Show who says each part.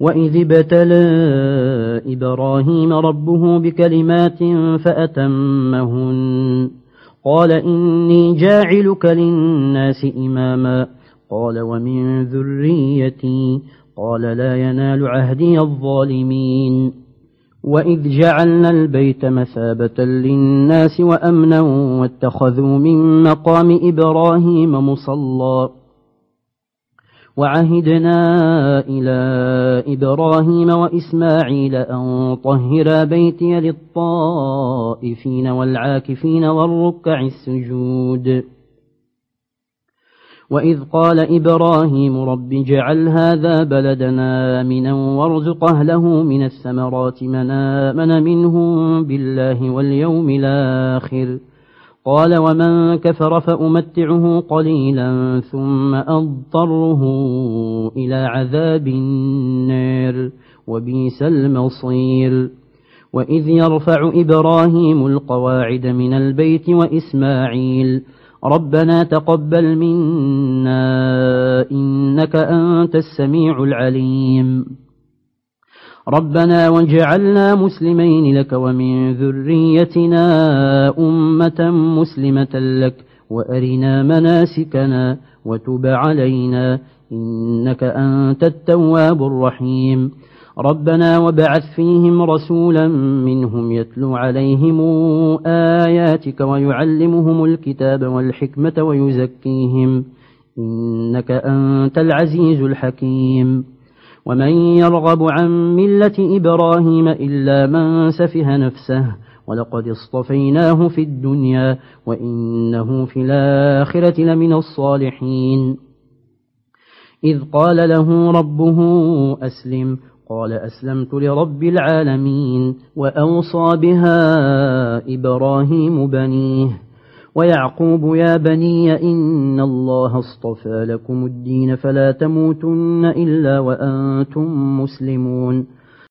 Speaker 1: وإذ ابتلى إبراهيم ربه بكلمات فأتمهن قال إني جاعلك للناس إماما قال ومن ذريتي قال لا ينال عهدي الظالمين وإذ جعلنا البيت مثابة للناس وأمنا واتخذوا من مقام إبراهيم مصلى وعهدنا إلى إبراهيم وإسماعيل أن طهر بيتي للطائفين والعاكفين والركع السجود. وإذ قال إبراهيم رب جعل هذا بلدنا آمنا وارزق أهله من الثمرات من آمن منهم بالله واليوم الآخر. قال ومن كفر فأمتعه قليلا ثم أضطره إلى عذاب النار وبيس المصير. وإذ يرفع إبراهيم القواعد من البيت وإسماعيل ربنا تقبل منا إنك أنت السميع العليم. ربنا وجعلنا مسلمين لك ومن ذريتنا أمة مسلمة لك وأرنا مناسكنا وتب علينا إنك أنت التواب الرحيم. ربنا وبعث فيهم رسولا منهم يتلو عليهم آياتك ويعلمهم الكتاب والحكمة ويزكيهم. إنك أنت العزيز الحكيم. ومن يرغب عن ملة إبراهيم إلا من سفه نفسه ولقد اصطفيناه في الدنيا وإنه في الآخرة لمن الصالحين. إذ قال له ربه أسلم قال أسلمت لرب العالمين وأوصى بها إبراهيم بنيه. ويعقوب يا بني إن الله اصطفى لكم الدين فلا تموتن إلا وأنتم مسلمون